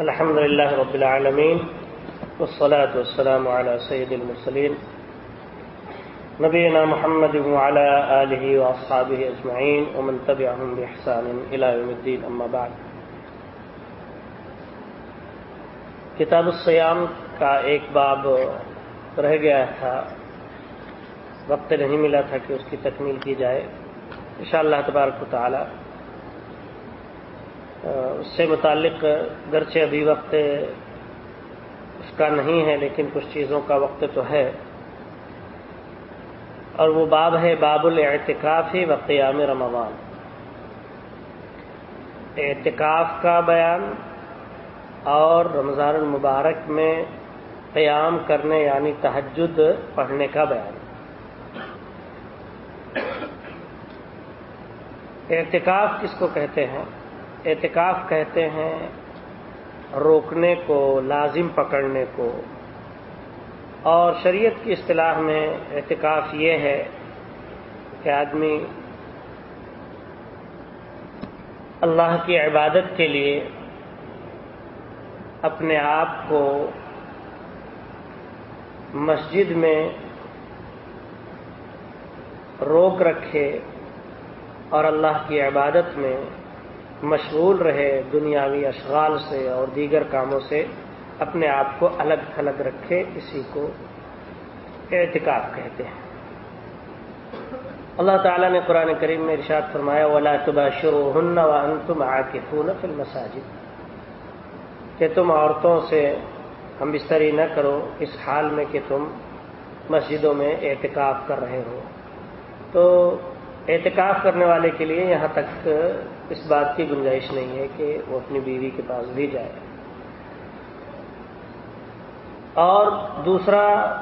الحمد لله رب العالمين والصلاة والسلام على سيد المرسلين نبينا محمد وعلى آله وأصحابه أجمعين ومن تبعهم بإحسان إلى يوم الدين أما بعد کتاب السیام کا ایک باب رہ گیا تھا وقت نہیں ملا تھا کہ اس کی تکمیل کی جائے انشاءاللہ تبارک و تعالی اس سے متعلق گرچہ ابھی وقت اس کا نہیں ہے، لیکن کچھ چیزوں کا وقت تو ہے۔ اور وہ باب ہے باب الاعتکاف ہی و قیام رمضان۔ اعتکاف کا بیان اور رمضان المبارک میں قیام کرنے یعنی تحجد پڑھنے کا بیان۔ اعتکاف کس کو کہتے ہیں؟ اعتکاف کہتے ہیں، روکنے کو، لازم پکڑنے کو۔ اور شریعت کی اصطلاح میں اعتکاف یہ ہے کہ آدمی اللہ کی عبادت کے لیے اپنے آپ کو مسجد میں روک رکھے اور اللہ کی عبادت میں مشغول رہے دنیاوی اشغال سے اور دیگر کاموں سے اپنے آپ کو الگ تھلگ رکھے، اسی کو اعتکاف کہتے ہیں۔ اللہ تعالیٰ نے قرآن کریم میں ارشاد فرمایا، ولا تبا شروع ہن و ان تم آ کے فل مساجد کہ تم عورتوں سے ہم بستری نہ کرو اس حال میں کہ تم مسجدوں میں اعتکاف کر رہے ہو۔ تو اعتکاف کرنے والے کے لیے یہاں تک اس بات کی گنجائش نہیں ہے کہ وہ اپنی بیوی کے پاس بھی جائے۔ اور دوسرا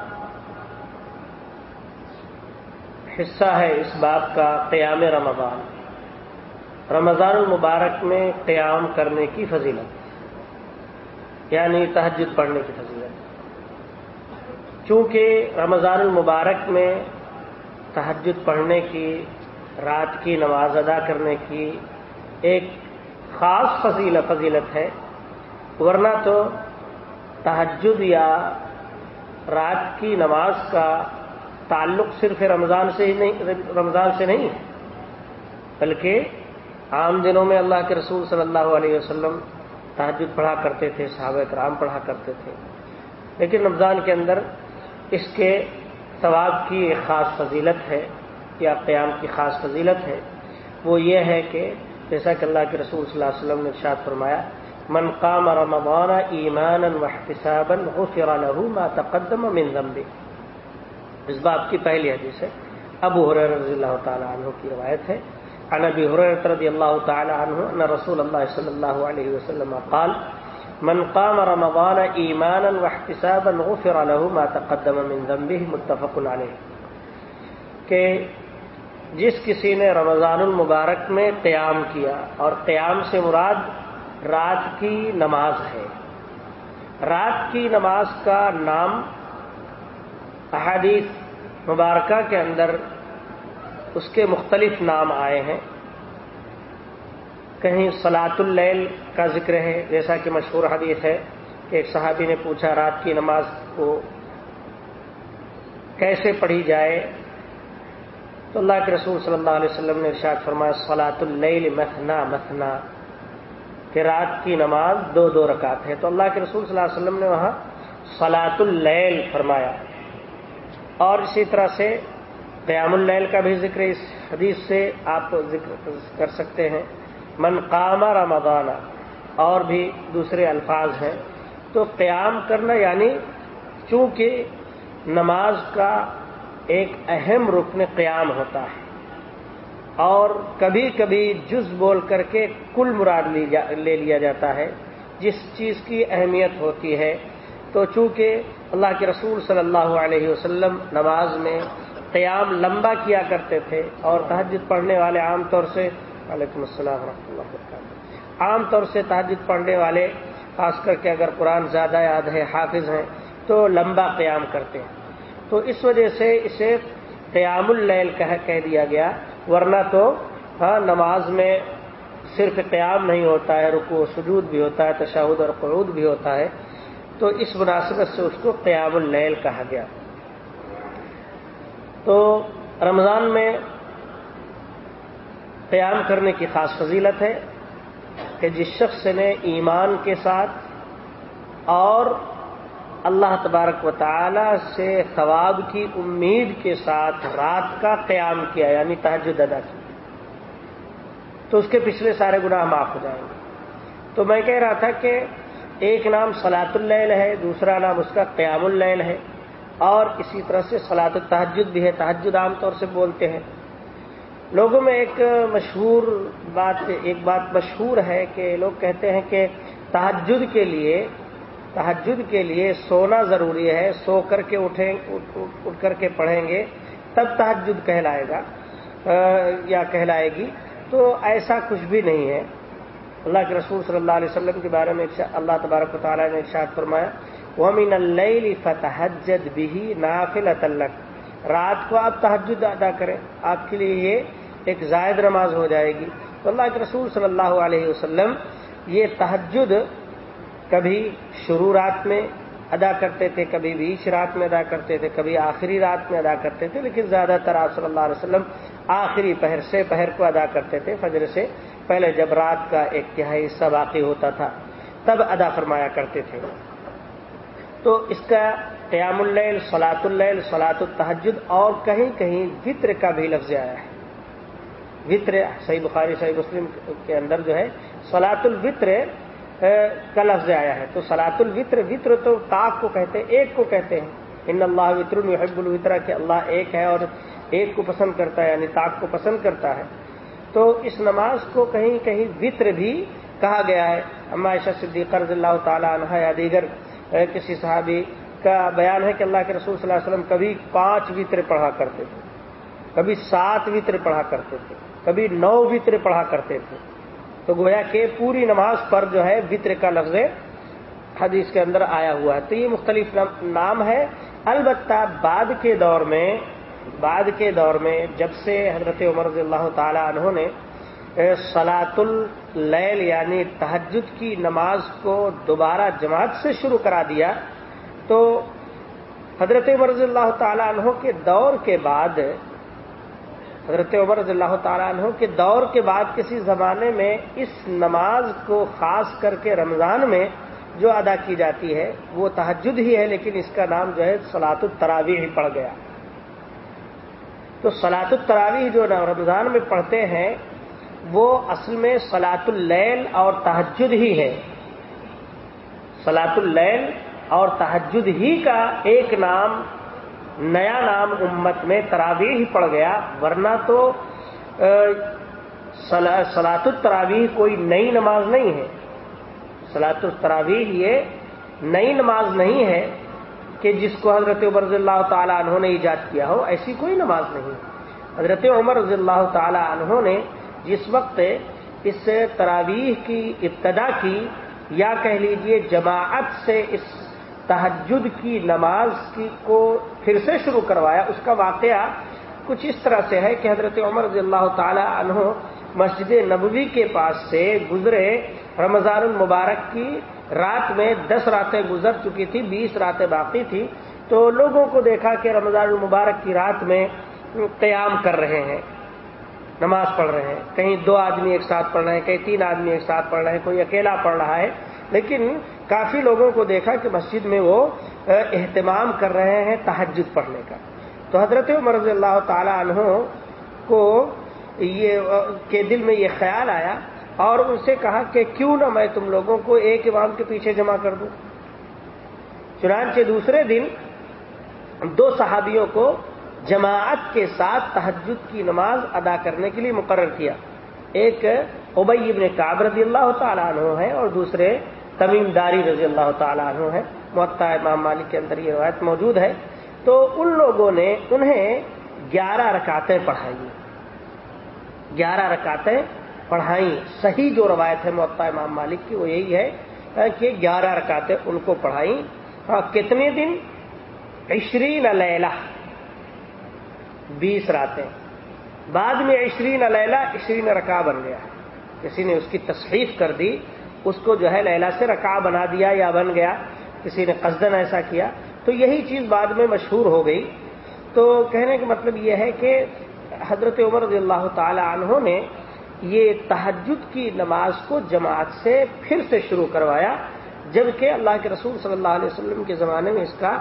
حصہ ہے اس بات کا قیام رمضان۔ رمضان المبارک میں قیام کرنے کی فضیلت یعنی تہجد پڑھنے کی فضیلت۔ چونکہ رمضان المبارک میں تہجد پڑھنے کی، رات کی نماز ادا کرنے کی ایک خاص فضیلت فضیلت ہے۔ ورنہ تو تہجد یا رات کی نماز کا تعلق صرف رمضان سے ہی نہیں رمضان سے نہیں ہے۔ بلکہ عام دنوں میں اللہ کے رسول صلی اللہ علیہ وسلم تحجد پڑھا کرتے تھے، صحابہ کرام پڑھا کرتے تھے۔ لیکن رمضان کے اندر اس کے ثواب کی ایک خاص فضیلت ہے، یا قیام کی خاص فضیلت ہے۔ وہ یہ ہے کہ جیسا کہ اللہ کے رسول صلی اللہ علیہ وسلم نے ارشاد فرمایا، من قام رمضان ایمانا واحتسابا غفر له ما تقدم من ذنبه. اس بات کی پہلی حدیث ہے، ابو حریر رضی اللہ تعالی عنہ کی روایت ہے۔ عن ابي هريره رضي الله تعالى عنه ان رسول الله صلى الله عليه وسلم قال، من قام رمضان ايمانا واحتسابا غفر له ما تقدم من ذنبه متفق عليه کہ جس کسی نے رمضان المبارک میں قیام کیا اور قیام سے مراد رات کی نماز ہے۔ رات کی نماز کا نام احادیث مبارکہ کے اندر اس کے مختلف نام آئے ہیں۔ کہیں سلاط اللیل کا ذکر ہے، جیسا کہ مشہور حدیث ہے کہ ایک صحابی نے پوچھا رات کی نماز کو کیسے پڑھی جائے۔ تو اللہ کے رسول صلی اللہ علیہ وسلم نے ارشاد فرمایا سلاط اللیل مثنا مثنا کہ رات کی نماز دو دو رکعت ہے۔ تو اللہ کے رسول صلی اللہ علیہ وسلم نے وہاں سلاط اللیل فرمایا۔ اور اسی طرح سے قیام اللیل کا بھی ذکر اس حدیث سے آپ ذکر کر سکتے ہیں۔ من قام رمضان، اور بھی دوسرے الفاظ ہیں۔ تو قیام کرنا یعنی چونکہ نماز کا ایک اہم رکن قیام ہوتا ہے۔ اور کبھی کبھی جز بول کر کے کل مراد لے لیا جاتا ہے۔ جس چیز کی اہمیت ہوتی ہے، تو چونکہ اللہ کے رسول صلی اللہ علیہ وسلم نماز میں قیام لمبا کیا کرتے تھے اور تہجد پڑھنے والے عام طور سے، وعلیکم السلام ورحمۃ اللہ وبرکاتہ، عام طور سے تہجد پڑھنے والے، خاص کر کے اگر قرآن زیادہ یاد ہے، حافظ ہیں، تو لمبا قیام کرتے ہیں۔ تو اس وجہ سے اسے قیام اللیل کہہ دیا گیا۔ ورنہ تو ہاں نماز میں صرف قیام نہیں ہوتا ہے رکو و سجود بھی ہوتا ہے تشاہد اور قعود بھی ہوتا ہے۔ تو اس مناسبت سے اس کو قیام اللیل کہا گیا۔ تو رمضان میں قیام کرنے کی خاص فضیلت ہے کہ جس شخص نے ایمان کے ساتھ اور اللہ تبارک و تعالی سے ثواب کی امید کے ساتھ رات کا قیام کیا یعنی تحجد ادا کی۔ تو اس کے پچھلے سارے گناہ معاف ہو جائیں گے۔ تو میں کہہ رہا تھا کہ ایک نام سلاط اللیل ہے، دوسرا نام اس کا قیام اللیل ہے۔ اور اسی طرح سے سلاط التحجد بھی ہے تحجد عام طور سے بولتے ہیں۔ لوگوں میں ایک مشہور بات، ایک بات مشہور ہے کہ لوگ کہتے ہیں کہ تحجد کے لیے تحجد کے لیے سونا ضروری ہے، سو کر کے اٹھیں، اٹھ کر کے پڑھیں گے، تب تحجد کہلائے گا یا کہلائے گی۔ تو ایسا کچھ بھی نہیں ہے۔ اللہ کے رسول صلی اللہ علیہ وسلم کے بارے میں اللہ تبارک و تعالیٰ نے ارشاد فرمایا، ومن اللیل فتحجد بھی نافل تلک رات کو آپ تحجد ادا کریں، آپ کے لیے یہ ایک زائد نماز ہو جائے گی۔ تو اللہ کے رسول صلی اللہ علیہ وسلم یہ تحجد کبھی شروع رات میں ادا کرتے تھے، کبھی بیچ رات میں ادا کرتے تھے، کبھی آخری رات میں ادا کرتے تھے، لیکن زیادہ تر آپ صلی اللہ علیہ وسلم آخری پہر سے پہر کو ادا کرتے تھے، فجر سے پہلے جب رات کا ایک تہائی حصہ باقی ہوتا تھا، تب ادا فرمایا کرتے تھے۔ تو اس کا قیام اللیل سلاط اللیل سلاط التحجد اور کہیں کہیں وطر کا بھی لفظ آیا ہے۔ وطر، صحیح بخاری، صحیح مسلم کے اندر جو ہے سلاط الوطر کا لفظ آیا ہے۔ تو سلاط الوطر وطر تو تاک کو کہتے ہیں ایک کو کہتے ہیں۔ ان اللہ وطر الحب الوطرا کہ اللہ ایک ہے اور ایک کو پسند کرتا ہے یعنی تاک کو پسند کرتا ہے۔ تو اس نماز کو کہیں کہیں وطر بھی کہا گیا ہے۔ اما عائشہ صدیق رضی اللہ تعالیٰ عنہ، یا دیگر کسی صحابی، کا بیان ہے کہ اللہ کے رسول صلی اللہ علیہ وسلم کبھی پانچ وطر پڑھا کرتے تھے۔ کبھی سات وطر پڑھا کرتے تھے۔ کبھی نو وطر پڑھا کرتے تھے۔ تو گویا کہ پوری نماز پر جو ہے وطر کا لفظ حدیث کے اندر آیا ہوا ہے۔ تو یہ مختلف نام ہے۔ البتہ بعد کے دور میں بعد کے دور میں جب سے حضرت عمر رضی اللہ تعالی عنہ نے سلاط اللیل یعنی تحجد کی نماز کو دوبارہ جماعت سے شروع کرا دیا، تو حضرت عمر رضی اللہ تعالی عنہ کے دور کے بعد حضرت عمر رضی اللہ تعالیٰ عنہ کے دور کے بعد کسی زمانے میں اس نماز کو خاص کر کے رمضان میں جو ادا کی جاتی ہے، وہ تحجد ہی ہے، لیکن اس کا نام جو ہے سلاط التراوی ہی پڑ گیا۔ تو سلاط التراوی جو رمضان میں پڑھتے ہیں، وہ اصل میں سلاط اللیل اور تحجد ہی ہے۔ سلاط اللیل اور تحجد ہی کا ایک نام نیا نام امت میں تراویح پڑ گیا، ورنہ تو سلاط التراویح کوئی نئی نماز نہیں ہے۔ سلاط التراویح یہ نئی نماز نہیں ہے کہ جس کو حضرت عمر رضی اللہ تعالیٰ عنہ نے ایجاد کیا ہو، ایسی کوئی نماز نہیں۔ حضرت عمر رضی اللہ تعالیٰ عنہ نے جس وقت اس تراویح کی ابتدا کی، یا کہہ لیجیے جماعت سے اس تحجد کی نماز کی کو پھر سے شروع کروایا۔ اس کا واقعہ کچھ اس طرح سے ہے کہ حضرت عمر رضی اللہ تعالی عنہ مسجد نبوی کے پاس سے گزرے۔ رمضان المبارک کی رات میں دس راتیں گزر چکی تھی بیس راتیں باقی تھی تو لوگوں کو دیکھا کہ رمضان المبارک کی رات میں قیام کر رہے ہیں، نماز پڑھ رہے ہیں۔ کہیں دو آدمی ایک ساتھ پڑھ رہے ہیں، کہیں تین آدمی ایک ساتھ پڑھ رہے ہیں، کوئی اکیلا پڑھ رہا ہے۔ لیکن کافی لوگوں کو دیکھا کہ مسجد میں وہ اہتمام کر رہے ہیں تحجد پڑھنے کا۔ تو حضرت عمر رضی اللہ تعالی عنہ کو یہ کے دل میں یہ خیال آیا اور ان سے کہا کہ کیوں نہ میں تم لوگوں کو ایک امام کے پیچھے جمع کر دوں۔ چنانچہ دوسرے دن دو صحابیوں کو جماعت کے ساتھ تحجد کی نماز ادا کرنے کے لیے مقرر کیا۔ ایک ابئی ابن کاب رضی اللہ تعالیٰ عنہ ہے اور دوسرے تمیم داری رضی اللہ تعالیٰ عنہ ہے معطا امام مالک کے اندر یہ روایت موجود ہے۔ تو ان لوگوں نے انہیں گیارہ رکاتیں پڑھائی گیارہ رکاتیں پڑھائیں۔ صحیح جو روایت ہے معطا امام مالک کی وہ یہی ہے کہ گیارہ رکاتیں ان کو پڑھائیں۔ اور کتنے دن؟ عشرین لیلہ۔ بیس راتیں۔ بعد میں عشرین لیلہ عشرین رکا بن گیا۔ کسی نے اس کی تصحیف کر دی۔ اس کو جو ہے لیلا سے رکا بنا دیا یا بن گیا، کسی نے قصدن ایسا کیا، تو یہی چیز بعد میں مشہور ہو گئی۔ تو کہنے کا مطلب یہ ہے کہ حضرت عمر رضی اللہ تعالی عنہ نے یہ تحجد کی نماز کو جماعت سے پھر سے شروع کروایا، جبکہ اللہ کے رسول صلی اللہ علیہ وسلم کے زمانے میں اس کا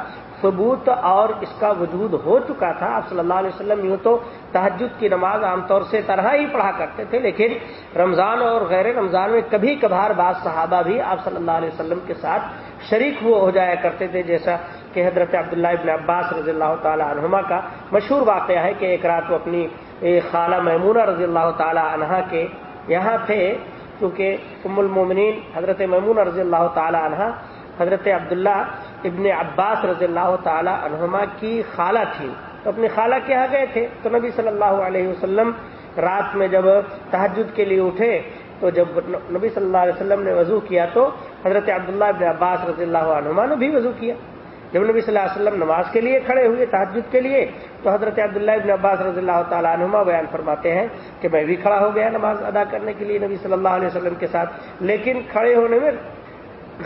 ثبوت اور اس کا وجود ہو چکا تھا۔ آپ صلی اللہ علیہ وسلم یوں تو تحجد کی نماز عام طور سے طرح ہی پڑھا کرتے تھے، لیکن رمضان اور غیر رمضان میں کبھی کبھار بعض صحابہ بھی آپ صلی اللہ علیہ وسلم کے ساتھ شریک ہو جایا کرتے تھے، جیسا کہ حضرت عبداللہ ابن عباس رضی اللہ تعالی عنہما کا مشہور واقعہ ہے کہ ایک رات وہ اپنی خالہ میمونہ رضی اللہ تعالی عنہا کے یہاں تھے۔ کیونکہ ام المومنین حضرت میمونہ رضی اللہ تعالی عنہ حضرت عبداللہ ابن عباس رضی اللہ تعالی عنہما کی خالہ تھی۔ تو اپنی خالہ کے یہاں گئے تھے۔ تو نبی صلی اللہ علیہ وسلم رات میں جب تحجد کے لیے اٹھے، تو جب نبی صلی اللہ علیہ وسلم نے وضو کیا تو حضرت عبداللہ ابن عباس رضی اللہ عنہما نے بھی وضو کیا۔ جب نبی صلی اللہ علیہ وسلم نماز کے لیے کھڑے ہوئے تحجد کے لیے، تو حضرت عبداللہ ابن عباس رضی اللہ تعالیٰ عنما بیان فرماتے ہیں کہ میں بھی کھڑا ہو گیا نماز ادا کرنے کے لیے نبی صلی اللہ علیہ وسلم کے ساتھ، لیکن کھڑے ہونے میں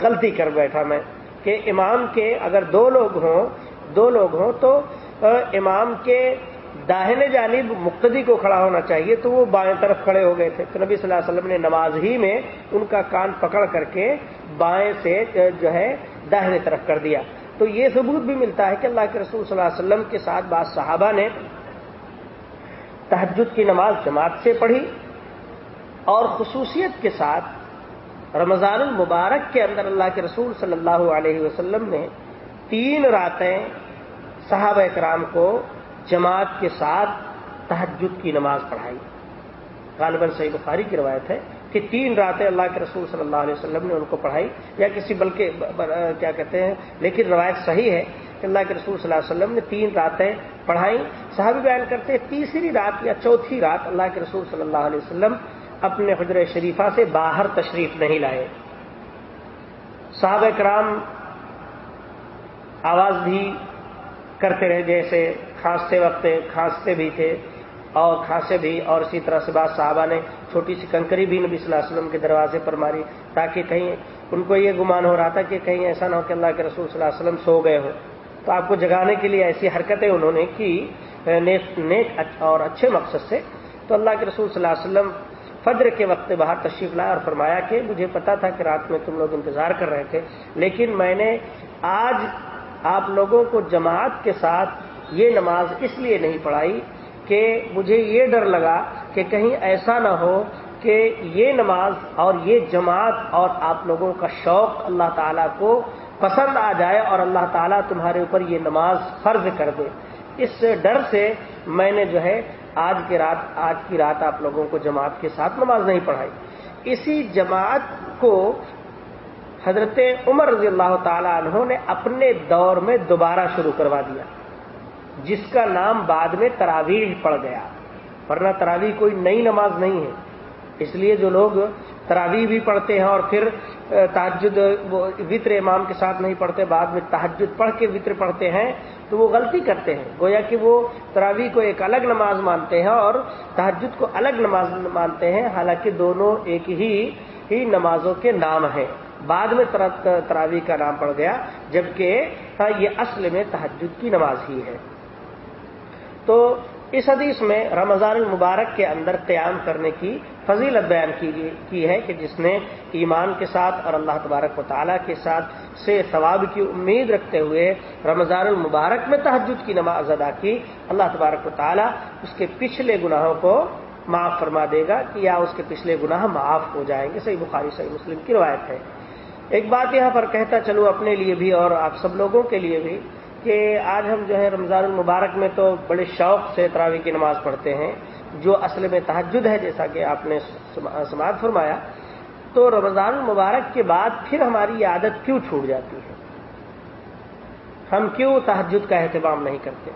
غلطی کر بیٹھا میں۔ کہ امام کے اگر دو لوگ ہوں، دو لوگ ہوں تو امام کے داہنے جانب مقتدی کو کھڑا ہونا چاہیے تو وہ بائیں طرف کھڑے ہو گئے تھے۔ تو نبی صلی اللہ علیہ وسلم نے نماز ہی میں ان کا کان پکڑ کر کے بائیں سے جو ہے، داہنے طرف کر دیا۔ تو یہ ثبوت بھی ملتا ہے کہ اللہ کے رسول صلی اللہ علیہ وسلم کے ساتھ بعض صحابہ نے تحجد کی نماز جماعت سے پڑھی اور خصوصیت کے ساتھ رمضان المبارک کے اندر اللہ کے رسول صلی اللہ علیہ وسلم نے تین راتیں صحابہ کرام کو جماعت کے ساتھ تحجد کی نماز پڑھائی۔ غالباً صحیح بخاری کی روایت ہے کہ تین راتیں اللہ کے رسول صلی اللہ علیہ وسلم نے ان کو پڑھائی، یا کسی بلکہ کیا کہتے ہیں، لیکن روایت صحیح ہے کہ اللہ کے رسول صلی اللہ علیہ وسلم نے تین راتیں پڑھائی۔ صحابی بیان کرتے تیسری رات یا چوتھی رات اللہ کے رسول صلی اللہ علیہ وسلم اپنے حجر شریفہ سے باہر تشریف نہیں لائے۔ صحابہ کرام آواز بھی کرتے رہے جیسے کھانستے وقت کھانستے بھی تھے اور کھانسے بھی اور اسی طرح سے بعض صحابہ نے چھوٹی سی کنکری بھی نبی صلی اللہ علیہ وسلم کے دروازے پر ماری تاکہ کہیں ان کو یہ گمان ہو رہا تھا کہ کہیں ایسا نہ ہو کہ اللہ کے رسول صلی اللہ علیہ وسلم سو گئے ہوں۔ تو آپ کو جگانے کے لیے ایسی حرکتیں انہوں نے کی نیک اور اچھے مقصد سے۔ تو اللہ کے رسول صلی اللہ علیہ وسلم فجر کے وقت باہر تشریف لایا اور فرمایا کہ مجھے پتا تھا کہ رات میں تم لوگ انتظار کر رہے تھے، لیکن میں نے آج آپ لوگوں کو جماعت کے ساتھ یہ نماز اس لیے نہیں پڑھائی کہ مجھے یہ ڈر لگا کہ کہیں ایسا نہ ہو کہ یہ نماز اور یہ جماعت اور آپ لوگوں کا شوق اللہ تعالیٰ کو پسند آ جائے اور اللہ تعالیٰ تمہارے اوپر یہ نماز فرض کر دے۔ اس ڈر سے میں نے جو ہے آج کی رات، آج کی رات آپ لوگوں کو جماعت کے ساتھ نماز نہیں پڑھائی۔ اسی جماعت کو حضرت عمر رضی اللہ تعالی عنہ نے اپنے دور میں دوبارہ شروع کروا دیا، جس کا نام بعد میں تراویح پڑ گیا۔ ورنہ تراویح کوئی نئی نماز نہیں ہے۔ اس لیے جو لوگ تراویح بھی پڑھتے ہیں اور پھر تحجد وطر امام کے ساتھ نہیں پڑھتے، بعد میں تحجد پڑھ کے وطر پڑھتے ہیں، تو وہ غلطی کرتے ہیں، گویا کہ وہ تراویح کو ایک الگ نماز مانتے ہیں اور تحجد کو الگ نماز مانتے ہیں، حالانکہ دونوں ایک ہی ہی نمازوں کے نام ہیں، بعد میں تراویح کا نام پڑ گیا، جبکہ ہاں, یہ اصل میں تحجد کی نماز ہی ہے، تو اس حدیث میں رمضان المبارک کے اندر قیام کرنے کی فضیلت بیان کی ہے کہ جس نے ایمان کے ساتھ اور اللہ تبارک و تعالیٰ کے ساتھ سے ثواب کی امید رکھتے ہوئے رمضان المبارک میں تحجد کی نماز ادا کی، اللہ تبارک و تعالیٰ اس کے پچھلے گناہوں کو معاف فرما دے گا کہ یا اس کے پچھلے گناہ معاف ہو جائیں گے۔ صحیح بخاری، صحیح مسلم کی روایت ہے۔ ایک بات یہاں پر کہتا چلو اپنے لیے بھی اور آپ سب لوگوں کے لیے بھی کہ آج ہم جو ہے رمضان المبارک میں تو بڑے شوق سے تراوی کی نماز پڑھتے ہیں، جو اصل میں تحجد ہے جیسا کہ آپ نے سماعت فرمایا، تو رمضان المبارک کے بعد پھر ہماری یہ عادت کیوں چھوٹ جاتی ہے؟ ہم کیوں تحجد کا اہتمام نہیں کرتے؟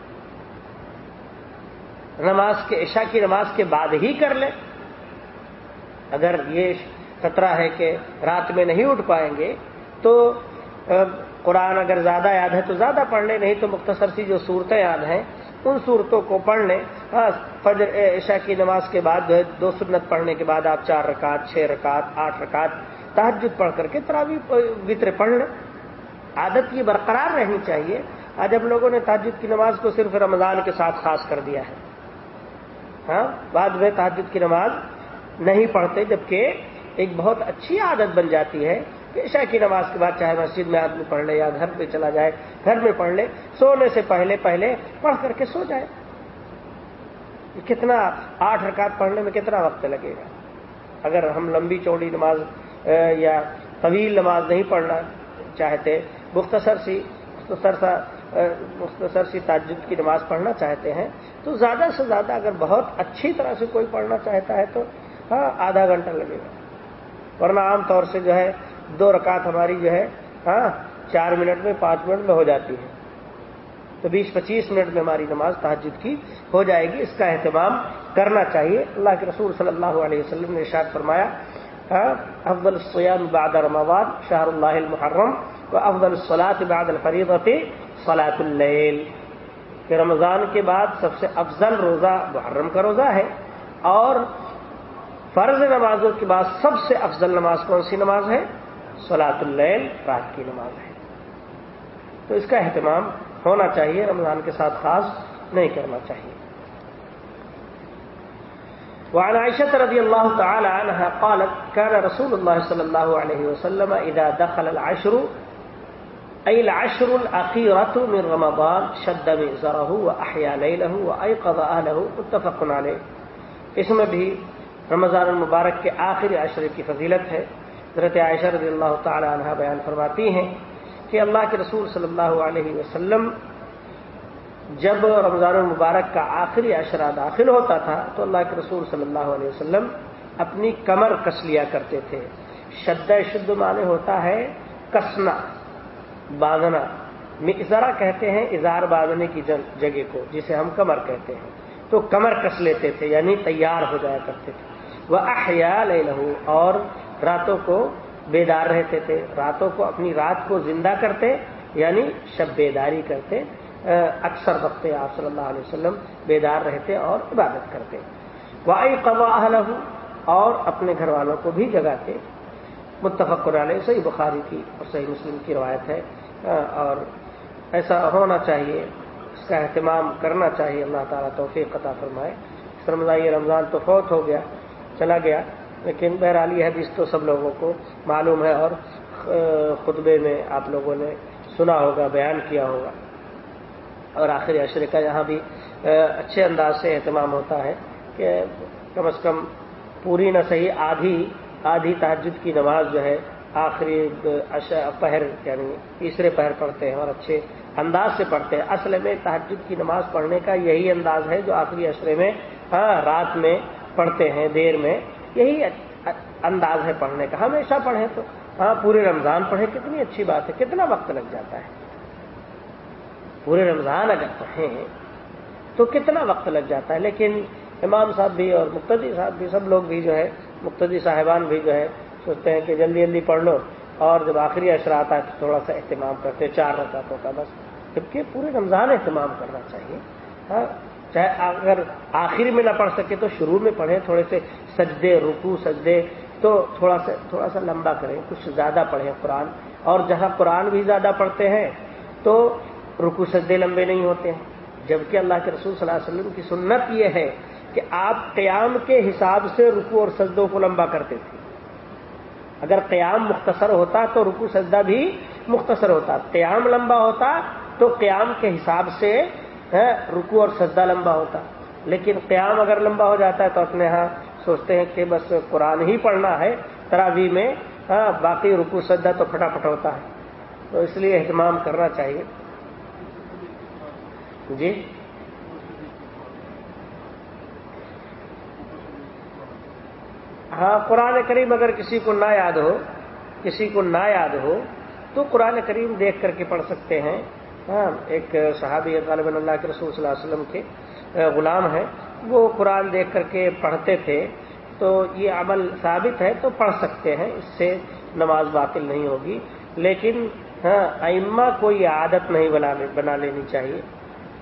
نماز کے عشاء کی نماز کے بعد ہی کر لیں۔ اگر یہ خطرہ ہے کہ رات میں نہیں اٹھ پائیں گے، تو قرآن اگر زیادہ یاد ہے تو زیادہ پڑھ لیں، نہیں تو مختصر سی جو صورتیں یاد ہیں، ان صورتوں کو پڑھ لیں۔ ہاں فجر عشاء کی نماز کے بعد جو ہے، دو سنت پڑھنے کے بعد آپ چار رکعت، چھ رکعت، آٹھ رکعت تحجد پڑھ کر کے تراوی وطر پڑھ لیں۔ عادت یہ برقرار رہنی چاہیے۔ آج اب لوگوں نے تحجد کی نماز کو صرف رمضان کے ساتھ خاص کر دیا ہے۔ ہاں بعد میں تحجد کی نماز نہیں پڑھتے، جبکہ ایک بہت اچھی عادت بن جاتی ہے۔ عشاء کی نماز کے بعد چاہے مسجد میں آدمی پڑھ لے یا گھر پہ چلا جائے، گھر میں پڑھ لے، سونے سے پہلے پہلے پڑھ کر کے سو جائے۔ کتنا آٹھ رکعت پڑھنے میں کتنا وقت لگے گا؟ اگر ہم لمبی چوڑی نماز یا طویل نماز نہیں پڑھنا چاہتے، مختصر سی، مختصر سا مختصر سی تعجد کی نماز پڑھنا چاہتے ہیں، تو زیادہ سے زیادہ اگر بہت اچھی طرح سے کوئی پڑھنا چاہتا ہے تو ہاں آدھا گھنٹہ لگے گا۔ ورنہ عام طور سے جو ہے دو رکعت ہماری جو ہے ہاں چار منٹ میں، پانچ منٹ میں ہو جاتی ہے۔ تو بیس، پچیس منٹ میں ہماری نماز تحجد کی ہو جائے گی، اس کا اہتمام کرنا چاہیے۔ اللہ کے رسول صلی اللہ علیہ وسلم نے ارشاد فرمایا ہاں، افضل السیام بعد رمضان شہر اللہ المحرم و افضل الصلاۃ بعد الفریضت صلاۃ اللیل۔ کہ رمضان کے بعد سب سے افضل روزہ محرم کا روزہ ہے۔ اور فرض نمازوں کے بعد سب سے افضل نماز کون سی نماز ہے؟ سلاۃ اللیل، رات کی نماز ہے۔ تو اس کا اہتمام ہونا چاہیے، رمضان کے ساتھ خاص نہیں کرنا چاہیے۔ وعن عائشة رضي الله تعالى عنها قالت كان رسول الله صلى الله عليه وسلم إذا دخل العشر أي العشر الأخيرة من رمضان، شد مئزره وأحيا ليله وأيقظ أهله متفق عليه اس میں بھی رمضان المبارک کے آخری عشرے کی فضیلت ہے۔ حضرت عائشہ رضی اللہ تعالی عنہ بیان فرماتی ہیں کہ اللہ کے رسول صلی اللہ علیہ وسلم جب رمضان المبارک کا آخری عشرہ داخل ہوتا تھا تو اللہ کے رسول صلی اللہ علیہ وسلم اپنی کمر کس لیا کرتے تھے۔ شد شد معنی ہوتا ہے کسنا، باندھنا۔ ذرا کہتے ہیں اظہار باندھنے کی جگہ کو، جسے ہم کمر کہتے ہیں۔ تو کمر کس لیتے تھے؟ یعنی تیار ہو جایا کرتے تھے۔ وہ احیا لہو اور راتوں کو بیدار رہتے تھے، راتوں کو اپنی رات کو زندہ کرتے یعنی شب بیداری کرتے اکثر وقت آپ صلی اللہ علیہ وسلم بیدار رہتے اور عبادت کرتے۔ وائی قوا اور اپنے گھر والوں کو بھی جگاتے متفق علیہ، صحیح بخاری کی اور صحیح مسلم کی روایت ہے۔ اور ایسا ہونا چاہیے، اس کا اہتمام کرنا چاہیے، اللہ تعالیٰ توفیق قطع فرمائے۔ سرمزائی رمضان تو فوت ہو گیا، چلا گیا۔ لیکن بہرحال یہ حدیث تو سب لوگوں کو معلوم ہے اور خطبے میں آپ لوگوں نے سنا ہوگا، بیان کیا ہوگا۔ اور آخری عشرے کا یہاں بھی اچھے انداز سے اہتمام ہوتا ہے کہ کم از کم پوری نہ صحیح، آدھی آدھی تحجد کی نماز جو ہے، آخری پہر یعنی تیسرے پہر پڑھتے ہیں اور اچھے انداز سے پڑھتے ہیں۔ اصل میں تحجد کی نماز پڑھنے کا یہی انداز ہے جو آخری عشرے میں ہاں رات میں پڑھتے ہیں، دیر میں۔ یہی انداز ہے پڑھنے کا۔ ہمیشہ پڑھیں تو۔ ہاں پورے رمضان پڑھیں، کتنی اچھی بات ہے، کتنا وقت لگ جاتا ہے۔ پورے رمضان اگر پڑھیں تو کتنا وقت لگ جاتا ہے۔ لیکن امام صاحب بھی اور مقتدی صاحب بھی، سب لوگ بھی جو ہے، مقتدی صاحبان بھی جو ہے، سوچتے ہیں کہ جلدی جلدی پڑھ لو۔ اور جب آخری اشر آتا ہے تو تھوڑا سا اہتمام کرتے، چار رکعتوں کا بس۔ جبکہ پورے رمضان اہتمام کرنا چاہیے۔ ہاں چاہے اگر آخر میں نہ پڑھ سکے تو شروع میں پڑھیں، تھوڑے سے سجدے رکو سجدے، تو تھوڑا سا تھوڑا سا لمبا کریں، کچھ زیادہ پڑھیں قرآن۔ اور جہاں قرآن بھی زیادہ پڑھتے ہیں، تو رکو سجدے لمبے نہیں ہوتے ہیں۔ جبکہ اللہ کے رسول صلی اللہ علیہ وسلم کی سنت یہ ہے کہ آپ قیام کے حساب سے رکو اور سجدوں کو لمبا کرتے تھے۔ اگر قیام مختصر ہوتا تو رکو سجدہ بھی مختصر ہوتا۔ قیام لمبا ہوتا تو قیام کے حساب سے رکو اور سجدہ لمبا ہوتا۔ لیکن قیام اگر لمبا ہو جاتا ہے تو اپنے ہاں سوچتے ہیں کہ بس قرآن ہی پڑھنا ہے تراوی میں ہاں باقی رکو سجدہ تو پھٹافٹ ہوتا ہے۔ تو اس لیے اہتمام کرنا چاہیے۔ جی؟ ہاں قرآن کریم اگر کسی کو نہ یاد ہو، کسی کو نہ یاد ہو، تو قرآن کریم دیکھ کر کے پڑھ سکتے ہیں۔ ہاں، ایک صحابی غالب اللہ کے رسول صلی اللہ علیہ وسلم کے غلام ہیں۔ وہ قرآن دیکھ کر کے پڑھتے تھے۔ تو یہ عمل ثابت ہے تو پڑھ سکتے ہیں، اس سے نماز باطل نہیں ہوگی۔ لیکن ہاں ائمہ کو یہ عادت نہیں بنا لینی چاہیے۔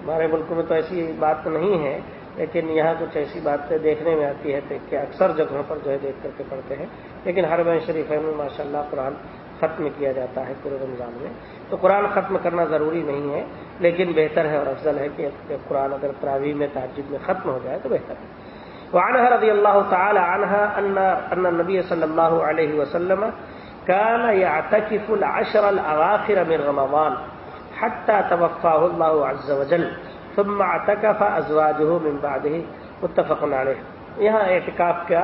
ہمارے ملک میں تو ایسی بات نہیں ہے، لیکن یہاں کچھ ایسی باتیں دیکھنے میں آتی ہے کہ اکثر جگہوں پر جو ہے دیکھ کر کے پڑھتے ہیں۔ لیکن ہر بین شریف میں ماشاء اللہ قرآن ختم کیا جاتا ہے پورے رمضان میں۔ تو قرآن ختم کرنا ضروری نہیں ہے لیکن بہتر ہے اور افضل ہے کہ قرآن اگر تراوی میں تعجب میں ختم ہو جائے تو بہتر ہے۔ وعنها رضي الله تعالى عنها أن, أن النبي صلى الله عليه وسلم كان يعتكف العشر الأواخر من رمضان حتى توفاه الله عز وجل ثم اعتكف أزواجه من بعده۔ متفق عليه یہاں اعتکاف کا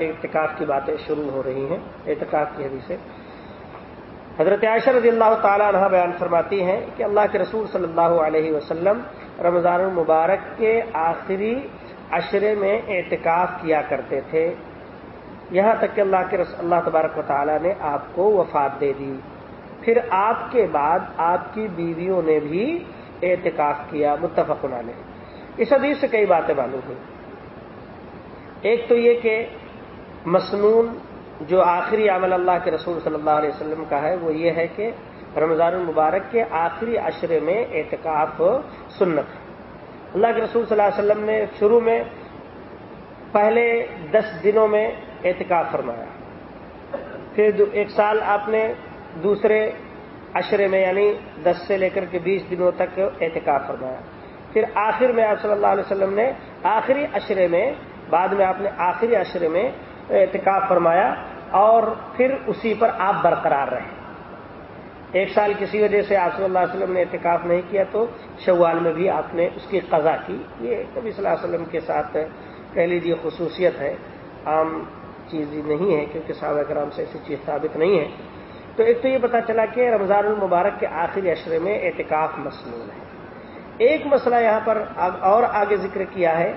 اعتکاف کی باتیں شروع ہو رہی ہیں اعتکاف کی حدیث حضرت عائشہ رضی اللہ تعالی عنہ بیان فرماتی ہیں کہ اللہ کے رسول صلی اللہ علیہ وسلم رمضان المبارک کے آخری عشرے میں اعتکاف کیا کرتے تھے۔ یہاں تک کہ اللہ کے اللہ تبارک و تعالیٰ نے آپ کو وفات دے دی۔ پھر آپ کے بعد آپ کی بیویوں نے بھی اعتکاف کیا۔ متفق نے اس حدیث سے کئی باتیں معلوم ہوئی ایک تو یہ کہ مصنون جو آخری عمل اللہ کے رسول صلی اللہ علیہ وسلم کا ہے، وہ یہ ہے کہ رمضان المبارک کے آخری عشرے میں اعتکاف سنت۔ اللہ کے رسول صلی اللہ علیہ وسلم نے شروع میں پہلے دس دنوں میں احتکاب فرمایا۔ پھر ایک سال آپ نے دوسرے عشرے میں یعنی دس سے لے کر کے بیس دنوں تک احتکاب فرمایا۔ پھر آخر میں آپ صلی اللہ علیہ وسلم نے آخری عشرے میں، بعد میں آپ نے آخری عشرے میں احتکاب فرمایا۔ اور پھر اسی پر آپ برقرار رہے ایک سال کسی وجہ سے آپ صلی اللہ علیہ وسلم نے اعتکاف نہیں کیا تو شوال میں بھی آپ نے اس کی قضا کی۔ یہ نبی صلی اللہ علیہ وسلم کے ساتھ کہہ لیجیے خصوصیت ہے۔ عام چیز نہیں ہے کیونکہ صحابہ کرام سے ایسی چیز ثابت نہیں ہے۔ تو ایک تو یہ پتا چلا کہ رمضان المبارک کے آخری اشرے میں اعتکاف مصنون ہے۔ ایک مسئلہ یہاں پر اور آگے ذکر کیا ہے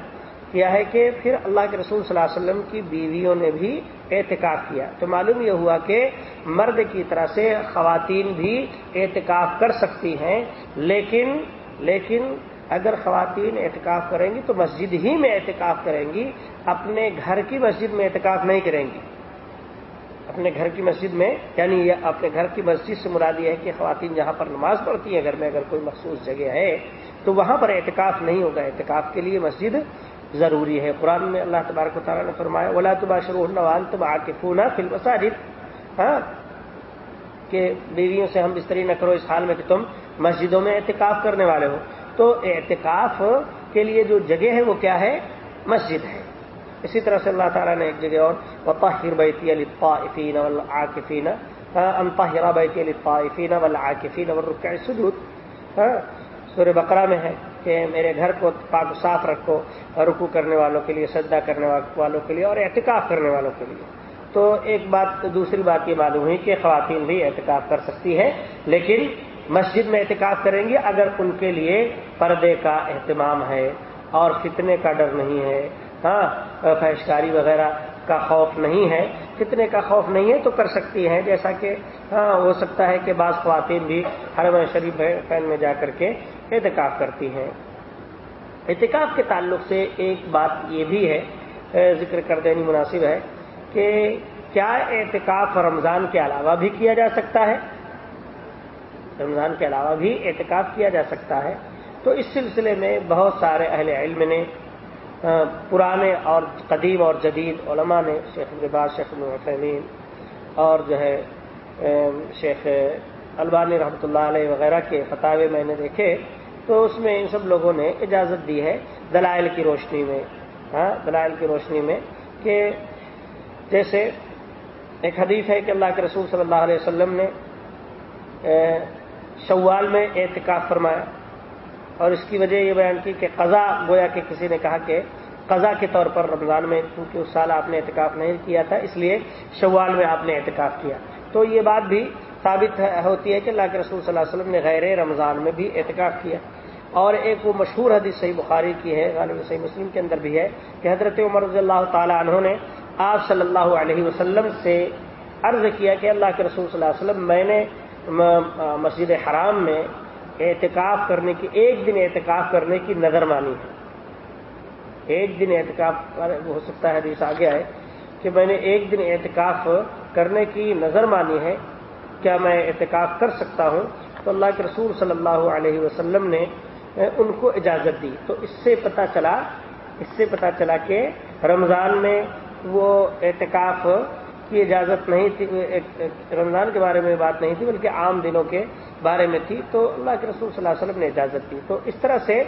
کیا ہے کہ پھر اللہ کے رسول صلی اللہ علیہ وسلم کی بیویوں نے بھی اعتکاف کیا۔ تو معلوم یہ ہوا کہ مرد کی طرح سے خواتین بھی اعتکاف کر سکتی ہیں، لیکن لیکن اگر خواتین اعتکاف کریں گی تو مسجد ہی میں اعتکاف کریں گی، اپنے گھر کی مسجد میں اعتکاف نہیں کریں گی۔ اپنے گھر کی مسجد میں یعنی اپنے گھر کی مسجد سے مراد یہ ہے کہ خواتین جہاں پر نماز پڑھتی ہیں گھر میں، اگر کوئی مخصوص جگہ ہے، تو وہاں پر اعتکاف نہیں ہوگا۔ اعتکاف کے لیے مسجد ضروری ہے۔ قرآن میں اللہ تبارک و تعالیٰ نے فرمایا، ولا تبا شروع تم آ کے فونا فل مساجد ہاں؟ کہ بیویوں سے ہم بستری نہ کرو اس حال میں کہ تم مسجدوں میں احتکاف کرنے والے ہو۔ تو اعتکاف کے لیے جو جگہ ہے وہ کیا ہے؟ مسجد ہے۔ اسی طرح سے اللہ تعالیٰ نے ایک جگہ اور وطاہر بیتی الطائفین والعاکفین ہاں؟ انطاہرہ بیتی الطائفین والعاکفین والرکع سجود ہاں؟ سورہ بقرہ میں ہے۔ کہ میرے گھر کو پاک صاف رکھو رکو کرنے والوں کے لیے، سجدہ کرنے والوں کے لیے اور احتکاف کرنے والوں کے لیے۔ تو ایک بات، دوسری بات یہ معلوم ہوئی کہ خواتین بھی احتکاف کر سکتی ہے لیکن مسجد میں احتکاف کریں گی اگر ان کے لیے پردے کا اہتمام ہے اور فتنے کا ڈر نہیں ہے۔ ہاں فحشکاری وغیرہ کا خوف نہیں ہے فتنے کا خوف نہیں ہے تو کر سکتی ہیں جیسا کہ ہاں ہو سکتا ہے کہ بعض خواتین بھی حرم شریف فین میں جا کر کے اعتکاف کرتی ہیں۔ اعتکاف کے تعلق سے ایک بات یہ بھی ہے ذکر کر دینی مناسب ہے کہ کیا اعتکاف رمضان کے علاوہ بھی کیا جا سکتا ہے؟ رمضان کے علاوہ بھی اعتکاف کیا جا سکتا ہے۔ تو اس سلسلے میں بہت سارے اہل علم نے پرانے اور قدیم اور جدید علماء نے شیخ الباز شیخ الفین اور جو ہے شیخ البانی رحمۃ اللہ علیہ وغیرہ کے فتوے میں نے دیکھے، تو اس میں ان سب لوگوں نے اجازت دی ہے دلائل کی روشنی میں ہاں دلائل کی روشنی میں کہ جیسے ایک حدیث ہے کہ اللہ کے رسول صلی اللہ علیہ وسلم نے شوال میں اعتکاف فرمایا۔ اور اس کی وجہ یہ بیان کی کہ قضا گویا کہ کسی نے کہا کہ قضا کے طور پر رمضان میں کیونکہ اس سال آپ نے اعتکاف نہیں کیا تھا، اس لیے شوال میں آپ نے اعتکاف کیا۔ تو یہ بات بھی ثابت ہوتی ہے کہ اللہ کے رسول صلی اللہ علیہ وسلم نے غیر رمضان میں بھی اعتکاف کیا۔ اور ایک وہ مشہور حدیث صحیح بخاری کی ہے، غالب صحیح مسلم کے اندر بھی ہے کہ حضرت عمر رضی اللہ تعالی عنہ نے آپ صلی اللہ علیہ وسلم سے عرض کیا کہ اللہ کے رسول صلی اللہ علیہ وسلم، میں نے مسجد حرام میں اعتکاف کرنے کی، ایک دن اعتکاف کرنے کی نظر مانی ہے۔ ایک دن اعتکاف، ہو سکتا ہے حدیث آگے آئے کہ میں نے ایک دن اعتکاف کرنے کی نظر مانی ہے، کیا میں اعتکاف کر سکتا ہوں؟ تو اللہ کے رسول صلی اللہ علیہ وسلم نے ان کو اجازت دی۔ تو اس سے پتا چلا، اس سے پتا چلا کہ رمضان میں وہ اعتکاف کی اجازت نہیں تھی رمضان کے بارے میں بات نہیں تھی، بلکہ عام دنوں کے بارے میں تھی۔ تو اللہ کے رسول صلی اللہ علیہ وسلم نے اجازت دی۔ تو اس طرح سے،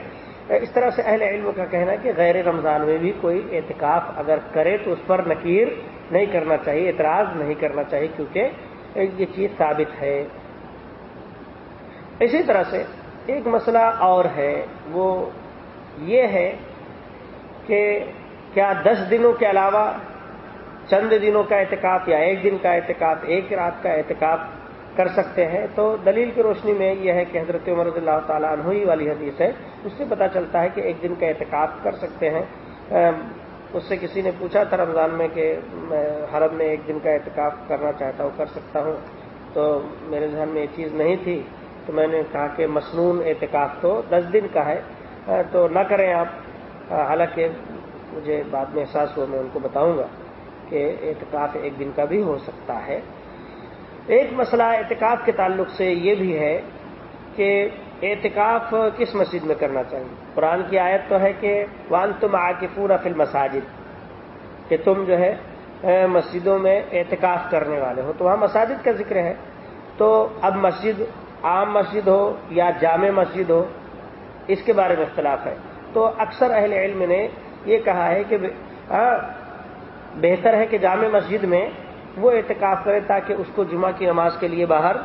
اس طرح سے اہل علم کا کہنا ہے کہ غیر رمضان میں بھی کوئی اعتکاف اگر کرے تو اس پر نکیر نہیں کرنا چاہیے، اعتراض نہیں کرنا چاہیے، کیونکہ یہ چیز ثابت ہے۔ اسی طرح سے ایک مسئلہ اور ہے، وہ یہ ہے کہ کیا دس دنوں کے علاوہ چند دنوں کا اعتکاف یا ایک دن کا اعتکاف، ایک رات کا اعتکاف کر سکتے ہیں۔ تو دلیل کی روشنی میں یہ ہے کہ حضرت عمر رضی اللہ تعالیٰ عنہ والی حدیث ہے۔ اس سے پتہ چلتا ہے کہ ایک دن کا اعتکاف کر سکتے ہیں۔ اس سے کسی نے پوچھا تھا رمضان میں کہ میں حرم میں ایک دن کا اعتکاف کرنا چاہتا ہوں، کر سکتا ہوں۔ تو میرے ذہن میں یہ چیز نہیں تھی۔ تو میں نے کہا کہ مصنون اعتکاف تو دس دن کا ہے۔ تو نہ کریں آپ۔ حالانکہ مجھے بعد میں احساس ہوا، میں ان کو بتاؤں گا۔ کہ اعتکاف ایک دن کا بھی ہو سکتا ہے۔ ایک مسئلہ اعتکاف کے تعلق سے یہ بھی ہے کہ اعتکاف کس مسجد میں کرنا چاہیے؟ قرآن کی آیت تو ہے کہ وان تم آ کے پورا فل مساجد کہ تم جو ہے مسجدوں میں اعتکاف کرنے والے ہو۔ تو وہاں مساجد کا ذکر ہے۔ تو اب مسجد عام مسجد ہو یا جامع مسجد ہو، اس کے بارے میں اختلاف ہے۔ تو اکثر اہل علم نے یہ کہا ہے کہ بہتر ہے کہ جامع مسجد میں وہ اعتکاف کرے تاکہ اس کو جمعہ کی نماز کے لیے باہر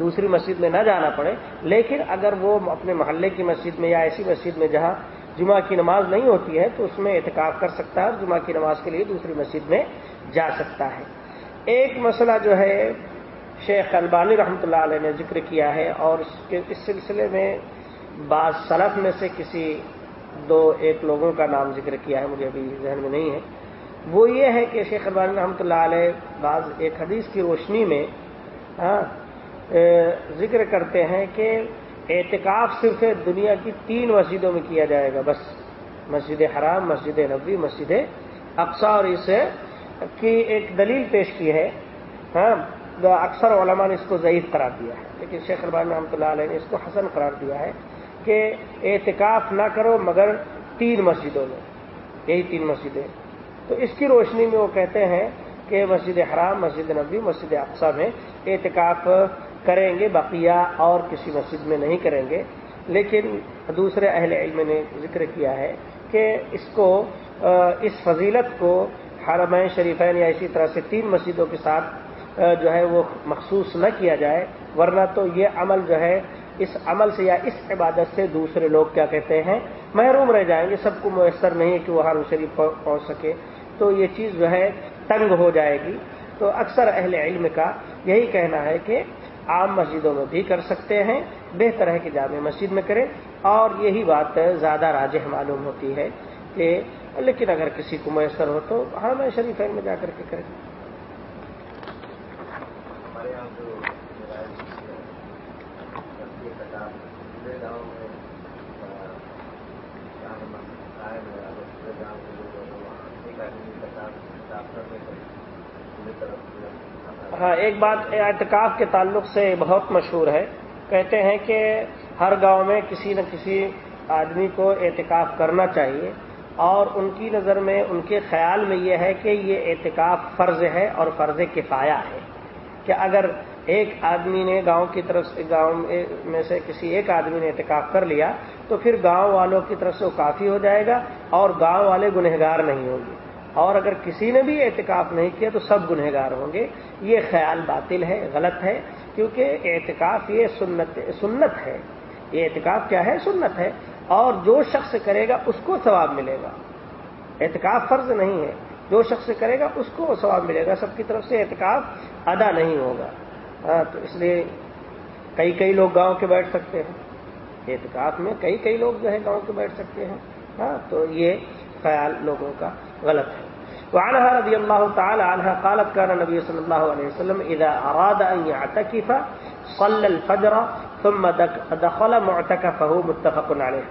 دوسری مسجد میں نہ جانا پڑے۔ لیکن اگر وہ اپنے محلے کی مسجد میں یا ایسی مسجد میں جہاں جمعہ کی نماز نہیں ہوتی ہے تو اس میں اعتکاف کر سکتا ہے اور جمعہ کی نماز کے لیے دوسری مسجد میں جا سکتا ہے۔ ایک مسئلہ جو ہے، شیخ البانی رحمۃ اللہ علیہ نے ذکر کیا ہے اور اس سلسلے میں بعض سلف میں سے کسی دو ایک لوگوں کا نام ذکر کیا ہے، مجھے ابھی ذہن میں نہیں ہے۔ وہ یہ ہے کہ شیخ البانی رحمۃ اللہ علیہ بعض ایک حدیث کی روشنی میں ہاں ذکر کرتے ہیں کہ اعتکاف صرف دنیا کی تین مسجدوں میں کیا جائے گا، بس۔ مسجد حرام، مسجد نبی مسجد اقسا اور اس کی ایک دلیل پیش کی ہے ہاں اکثر علماء نے اس کو ضعیف قرار دیا ہے۔ لیکن شیخ البانی رحمۃ اللہ علیہ نے اس کو حسن قرار دیا ہے کہ اعتکاف نہ کرو مگر تین مسجدوں میں، یہی تین مسجدیں۔ تو اس کی روشنی میں وہ کہتے ہیں کہ مسجد حرام، مسجد نبی مسجد اقسا میں اعتکاف کریں گے، بقیہ اور کسی مسجد میں نہیں کریں گے۔ لیکن دوسرے اہل علم نے ذکر کیا ہے کہ اس کو اس فضیلت کو حرمین شریفین یا اسی طرح سے تین مسجدوں کے ساتھ جو ہے وہ مخصوص نہ کیا جائے، ورنہ تو یہ عمل جو ہے، اس عمل سے یا اس عبادت سے دوسرے لوگ کیا کہتے ہیں، محروم رہ جائیں گے، سب کو میسر نہیں ہے کہ وہ حرم شریف پہنچ سکے۔ تو یہ چیز جو ہے تنگ ہو جائے گی۔ تو اکثر اہل علم کا یہی کہنا ہے کہ عام مسجدوں میں بھی کر سکتے ہیں، بہتر ہے کہ جامع مسجد میں کریں۔ اور یہی بات زیادہ راجح معلوم ہوتی ہے کہ لیکن اگر کسی کو میسر ہو تو ہاں میں شریف میں جا کر کے کریں۔ ہاں ایک بات اعتکاف کے تعلق سے بہت مشہور ہے۔ کہتے ہیں کہ ہر گاؤں میں کسی نہ کسی آدمی کو اعتکاف کرنا چاہیے اور ان کی نظر میں، ان کے خیال میں یہ ہے کہ یہ اعتکاف فرض ہے اور فرض کفایا ہے کہ اگر ایک آدمی نے گاؤں کی طرف سے، گاؤں میں سے کسی ایک آدمی نے اعتکاف کر لیا تو پھر گاؤں والوں کی طرف سے وہ کافی ہو جائے گا اور گاؤں والے گنہگار نہیں ہوں گے۔ اور اگر کسی نے بھی اعتکاف نہیں کیا تو سب گنہگار ہوں گے۔ یہ خیال باطل ہے، غلط ہے، کیونکہ اعتکاف یہ سنت سنت ہے۔ یہ اعتکاف کیا ہے؟ سنت ہے۔ اور جو شخص کرے گا اس کو ثواب ملے گا۔ اعتکاف فرض نہیں ہے۔ جو شخص کرے گا اس کو ثواب ملے گا۔ سب کی طرف سے اعتکاف ادا نہیں ہوگا۔ ہاں، تو اس لیے کئی کئی لوگ گاؤں کے بیٹھ سکتے ہیں۔ اعتکاف میں کئی کئی لوگ جو ہے گاؤں کے بیٹھ سکتے ہیں۔ ہاں تو یہ خیال لوگوں کا غلط ہے۔ وعنها رضي الله تعالى عنها قالت كان النبي صلى الله عليه وسلم إذا أراد أن يعتكف صلى الفجر ثم دخل معتكفه متفق عليه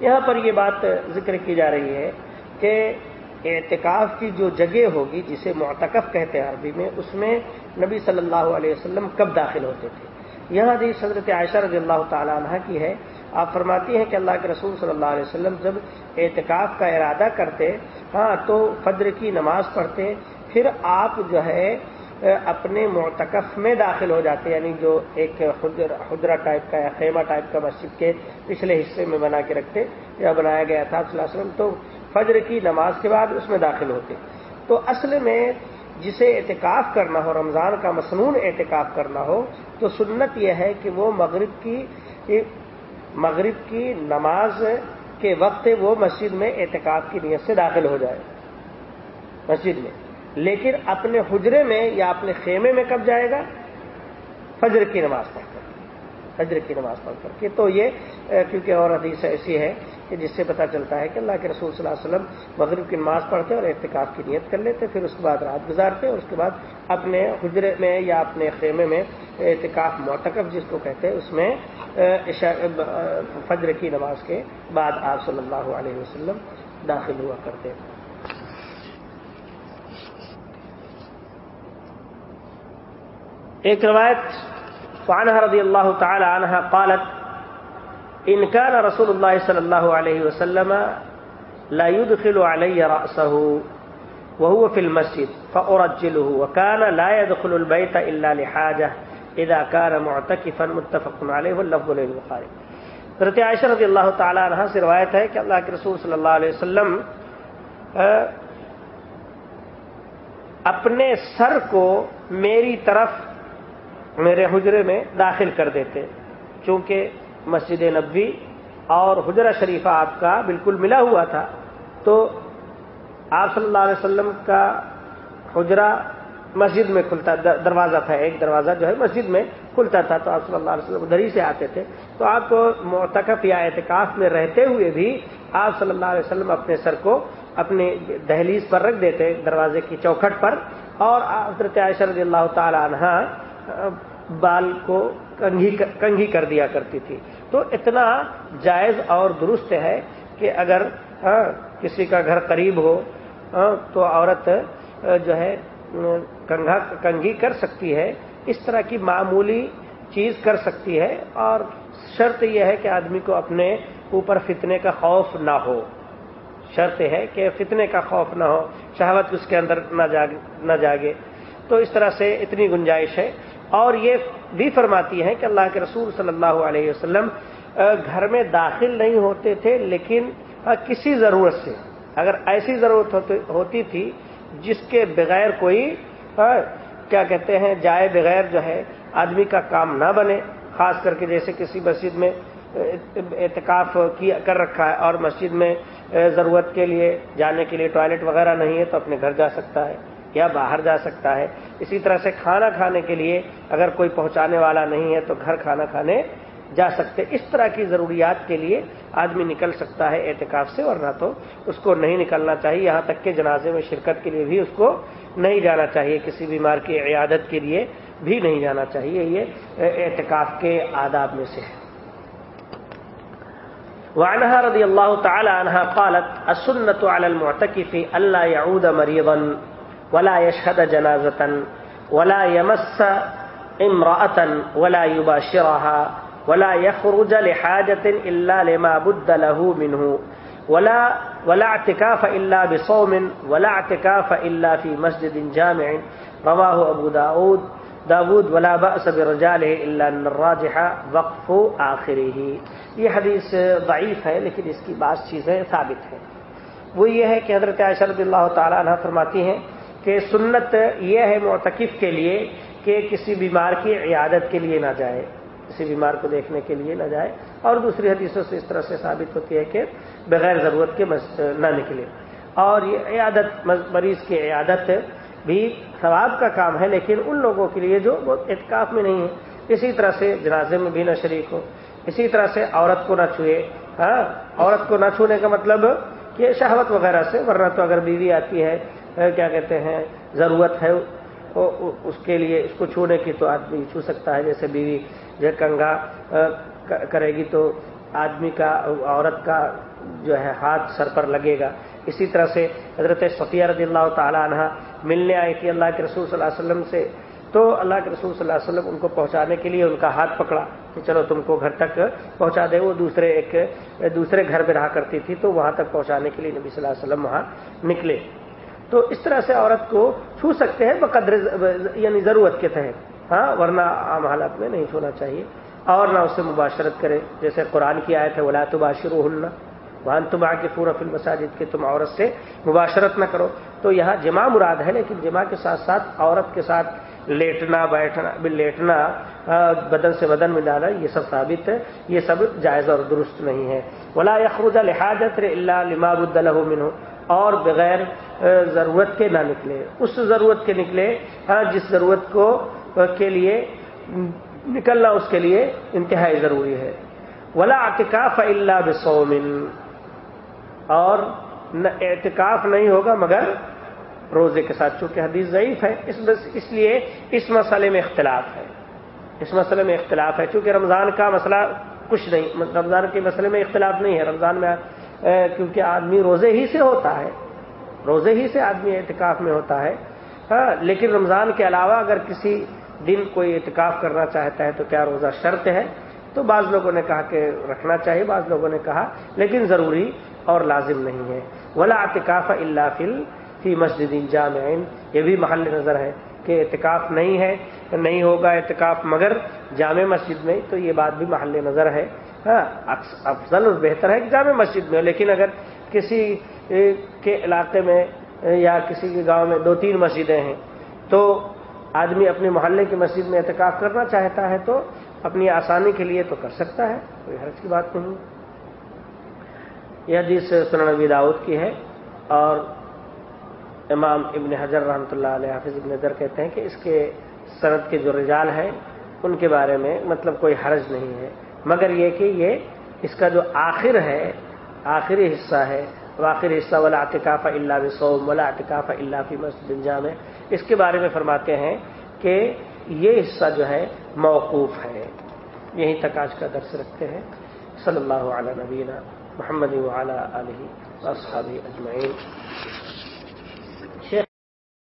یہاں پر یہ بات ذکر کی جا رہی ہے کہ اعتکاف کی جو جگہ ہوگی جسے معتکف کہتے ہیں عربی میں، اس میں نبی صلی اللہ علیہ وسلم کب داخل ہوتے تھے۔ یہاں حدیث حضرت عائشہ رضی اللہ تعالی عنہ کی ہے آپ فرماتی ہیں کہ اللہ کے رسول صلی اللہ علیہ وسلم جب اعتکاف کا ارادہ کرتے ہاں تو فجر کی نماز پڑھتے، پھر آپ جو ہے اپنے معتکف میں داخل ہو جاتے یعنی جو ایک حجرا ٹائپ کا یا خیمہ ٹائپ کا مسجد کے پچھلے حصے میں بنا کے رکھتے یا بنایا گیا تھا صلی اللہ علیہ وسلم، تو فجر کی نماز کے بعد اس میں داخل ہوتے۔ تو اصل میں جسے اعتکاف کرنا ہو، رمضان کا مصنون اعتکاف کرنا ہو، تو سنت یہ ہے کہ وہ مغرب کی مغرب کی نماز کے وقت وہ مسجد میں اعتکاب کی نیت سے داخل ہو جائے، مسجد میں۔ لیکن اپنے حجرے میں یا اپنے خیمے میں کب جائے گا؟ فجر کی نماز پڑھ کر۔ فجر کی نماز پڑھ کر کے۔ تو یہ کیونکہ اور حدیث ایسی ہے کہ جس سے پتہ چلتا ہے کہ اللہ کے رسول صلی اللہ علیہ وسلم مغرب کی نماز پڑھتے اور احتکاب کی نیت کر لیتے، پھر اس کے بعد رات گزارتے اور اس کے بعد اپنے حجرے میں یا اپنے خیمے میں احتکاف معتکف جس کو کہتے ہیں، اس میں فجر کی نماز کے بعد آپ صلی اللہ علیہ وسلم داخل ہوا کرتے۔ ایک روایت فعنہ رضی اللہ تعالی عنہ قالت ان كان رسول الله صلى الله عليه وسلم لا يدخل علي رأسه وهو في المسجد فأرجله، وكان لا يدخل البيت إلا لحاجة، إذا كان معتكفا متفق عليه، واللفظ للبخاري. حضرت عائشہ رضی اللہ تعالی عنہ سے روایت ہے کہ اللہ کے رسول صلی اللہ علیہ وسلم اپنے سر کو میری طرف میرے حجرے میں داخل کر دیتے چونکہ مسجد نبوی اور حجرہ شریفہ آپ کا بالکل ملا ہوا تھا تو آپ صلی اللہ علیہ وسلم کا حجرہ مسجد میں کھلتا دروازہ تھا، ایک دروازہ جو ہے مسجد میں کھلتا تھا تو آپ صلی اللہ علیہ وسلم ادھر ہی سے آتے تھے۔ تو آپ معتکف یا اعتکاف میں رہتے ہوئے بھی آپ صلی اللہ علیہ وسلم اپنے سر کو اپنے دہلیز پر رکھ دیتے، دروازے کی چوکھٹ پر۔ اور حضرت عائشہ رضی اللہ تعالی عنہ بال کو کنگھی کر دیا کرتی تھی۔ تو اتنا جائز اور درست ہے کہ اگر ہاں، کسی کا گھر قریب ہو ہاں، تو عورت جو ہے کنگھی کر سکتی ہے، اس طرح کی معمولی چیز کر سکتی ہے۔ اور شرط یہ ہے کہ آدمی کو اپنے اوپر فتنے کا خوف نہ ہو۔ شرط ہے کہ فتنے کا خوف نہ ہو، شہوت اس کے اندر نہ جاگے۔ تو اس طرح سے اتنی گنجائش ہے۔ اور یہ بھی فرماتی ہیں کہ اللہ کے رسول صلی اللہ علیہ وسلم گھر میں داخل نہیں ہوتے تھے، لیکن کسی ضرورت سے، اگر ایسی ضرورت ہوتی تھی جس کے بغیر کوئی کیا کہتے ہیں، جائے بغیر جو ہے، آدمی کا کام نہ بنے، خاص کر کے جیسے کسی مسجد میں اعتکاف کر رکھا ہے اور مسجد میں ضرورت کے لیے، جانے کے لیے ٹوائلٹ وغیرہ نہیں ہے تو اپنے گھر جا سکتا ہے۔ یا باہر جا سکتا ہے؟ اسی طرح سے کھانا کھانے کے لیے اگر کوئی پہنچانے والا نہیں ہے تو گھر کھانا کھانے جا سکتے۔ اس طرح کی ضروریات کے لیے آدمی نکل سکتا ہے اعتکاف سے، ورنہ تو اس کو نہیں نکلنا چاہیے۔ یہاں تک کہ جنازے میں شرکت کے لیے بھی اس کو نہیں جانا چاہیے۔ کسی بیمار کی عیادت کے لیے بھی نہیں جانا چاہیے۔ یہ اعتکاف کے آداب میں سے ہے۔ وعنها رضی اللہ تعالی عنہ قالت، السنة على المعتكف الا يعود مريضا ولا يشهد جنازة، ولا يمس امرأة، ولا يباشرها، ولا يخرج لحاجة إلا لما بد له منه، ولا ولا اعتكاف إلا بصوم، ولا اعتكاف إلا في مسجد جامع. رواه أبو داود. داود، ولا بأس برجاله إلا أن الراجح وقف آخره. یہ حدیث ضعیف ہے، لیکن اس کی بعض چیزیں ثابت ہیں۔ وہ یہ ہے کہ حضرت عائشہ رضی اللہ تعالیٰ عنہ فرماتی ہیں کہ سنت یہ ہے معتکف کے لیے کہ کسی بیمار کی عیادت کے لیے نہ جائے، کسی بیمار کو دیکھنے کے لیے نہ جائے۔ اور دوسری حدیثوں سے اس طرح سے ثابت ہوتی ہے کہ بغیر ضرورت کے نہ نکلے۔ اور یہ عیادت مریض کی عیادت بھی ثواب کا کام ہے، لیکن ان لوگوں کے لیے جو وہ اعتکاف میں نہیں ہے اسی طرح سے جنازے میں بھی نہ شریک ہو۔ اسی طرح سے عورت کو نہ چھوئے۔ ہاں؟ عورت کو نہ چھونے کا مطلب کہ شہوت وغیرہ سے، ورنہ تو اگر بیوی آتی ہے کیا کہتے ہیں، ضرورت ہے اس کے لیے اس کو چھونے کی تو آدمی چھو سکتا ہے، جیسے بیوی جو کنگا کرے گی تو آدمی کا، عورت کا جو ہے ہاتھ سر پر لگے گا۔ اسی طرح سے حضرت صفیہ رضی اللہ تعالی عنہ ملنے آئی تھی اللہ کے رسول صلی اللہ علیہ وسلم سے۔ تو اللہ کے رسول صلی اللہ علیہ وسلم ان کو پہنچانے کے لیے ان کا ہاتھ پکڑا کہ چلو تم کو گھر تک پہنچا دے۔ وہ دوسرے ایک، دوسرے گھر میں رہا کرتی تھی تو وہاں تک پہنچانے کے لیے نبی صلی اللہ علیہ وسلم وہاں نکلے۔ تو اس طرح سے عورت کو چھو سکتے ہیں بقدر یعنی ضرورت کے تحت ہاں ورنہ عام حالات میں نہیں چھونا چاہیے۔ اور نہ اس سے مباشرت کرے، جیسے قرآن کی آیت ہے، ولا تباشر ہلنا وان تم آ کے پورا فلم مساجد کے تم عورت سے مباشرت نہ کرو۔ تو یہاں جمع مراد ہے، لیکن جمع کے ساتھ ساتھ عورت کے ساتھ لیٹنا، بیٹھنا لیٹنا بدن سے بدن ملانا، یہ سب ثابت ہے۔ یہ سب جائز اور درست نہیں ہے۔ ولا یخرج لحاظت اللہ لما بد منہ اور بغیر ضرورت کے نہ نکلے۔ اس ضرورت کے نکلے جس ضرورت کو کے لیے نکلنا اس کے لیے انتہائی ضروری ہے۔ ولا اعتکاف اللہ بسومن اور اعتکاف نہیں ہوگا مگر روزے کے ساتھ، چونکہ حدیث ضعیف ہے۔ اس اس لیے اس مسئلے میں اختلاف ہے۔ اس مسئلے میں اختلاف ہے، چونکہ رمضان کا مسئلہ کچھ نہیں، رمضان کے مسئلے میں اختلاف نہیں ہے۔ رمضان میں کیونکہ آدمی روزے ہی سے ہوتا ہے۔ روزے ہی سے آدمی اعتکاف میں ہوتا ہے۔ ہاں لیکن رمضان کے علاوہ اگر کسی دن کوئی اعتکاف کرنا چاہتا ہے تو کیا روزہ شرط ہے؟ تو بعض لوگوں نے کہا کہ رکھنا چاہیے، بعض لوگوں نے کہا، لیکن ضروری اور لازم نہیں ہے۔ ولا اعتکاف اللہ فل فی مسجد جامعین یہ بھی محل نظر ہے کہ اعتکاف نہیں ہے، نہیں ہوگا اعتکاف مگر جامع مسجد میں، تو یہ بات بھی محل نظر ہے۔ ہاں افضل اور بہتر ہے کہ جامع مسجد میں لیکن اگر کسی کے علاقے میں یا کسی کے گاؤں میں دو تین مسجدیں ہیں، تو آدمی اپنے محلے کی مسجد میں اعتکاف کرنا چاہتا ہے تو اپنی آسانی کے لیے تو کر سکتا ہے، کوئی حرض کی بات نہیں۔ یہ حدیث سنن داؤد کی ہے، اور امام ابن حجر رحمۃ اللہ علیہ حافظ ابن حضر کہتے ہیں کہ اس کے صنعت کے جو رجال ہیں، ان کے بارے میں مطلب کوئی حرج نہیں ہے۔ مگر یہ کہ یہ اس کا جو آخر ہے، آخری حصہ ہے، وہ آخری حصہ والا اعتکاف اللہ بسوم والا اعتکاف اللہ فی مسجد جامع۔ اس کے بارے میں فرماتے ہیں کہ یہ حصہ جو ہے موقوف ہے۔ یہیں تک آج کا درس رکھتے ہیں۔ صلی اللہ علیہ نبینہ محمد علیہ اصحابی اجمعین۔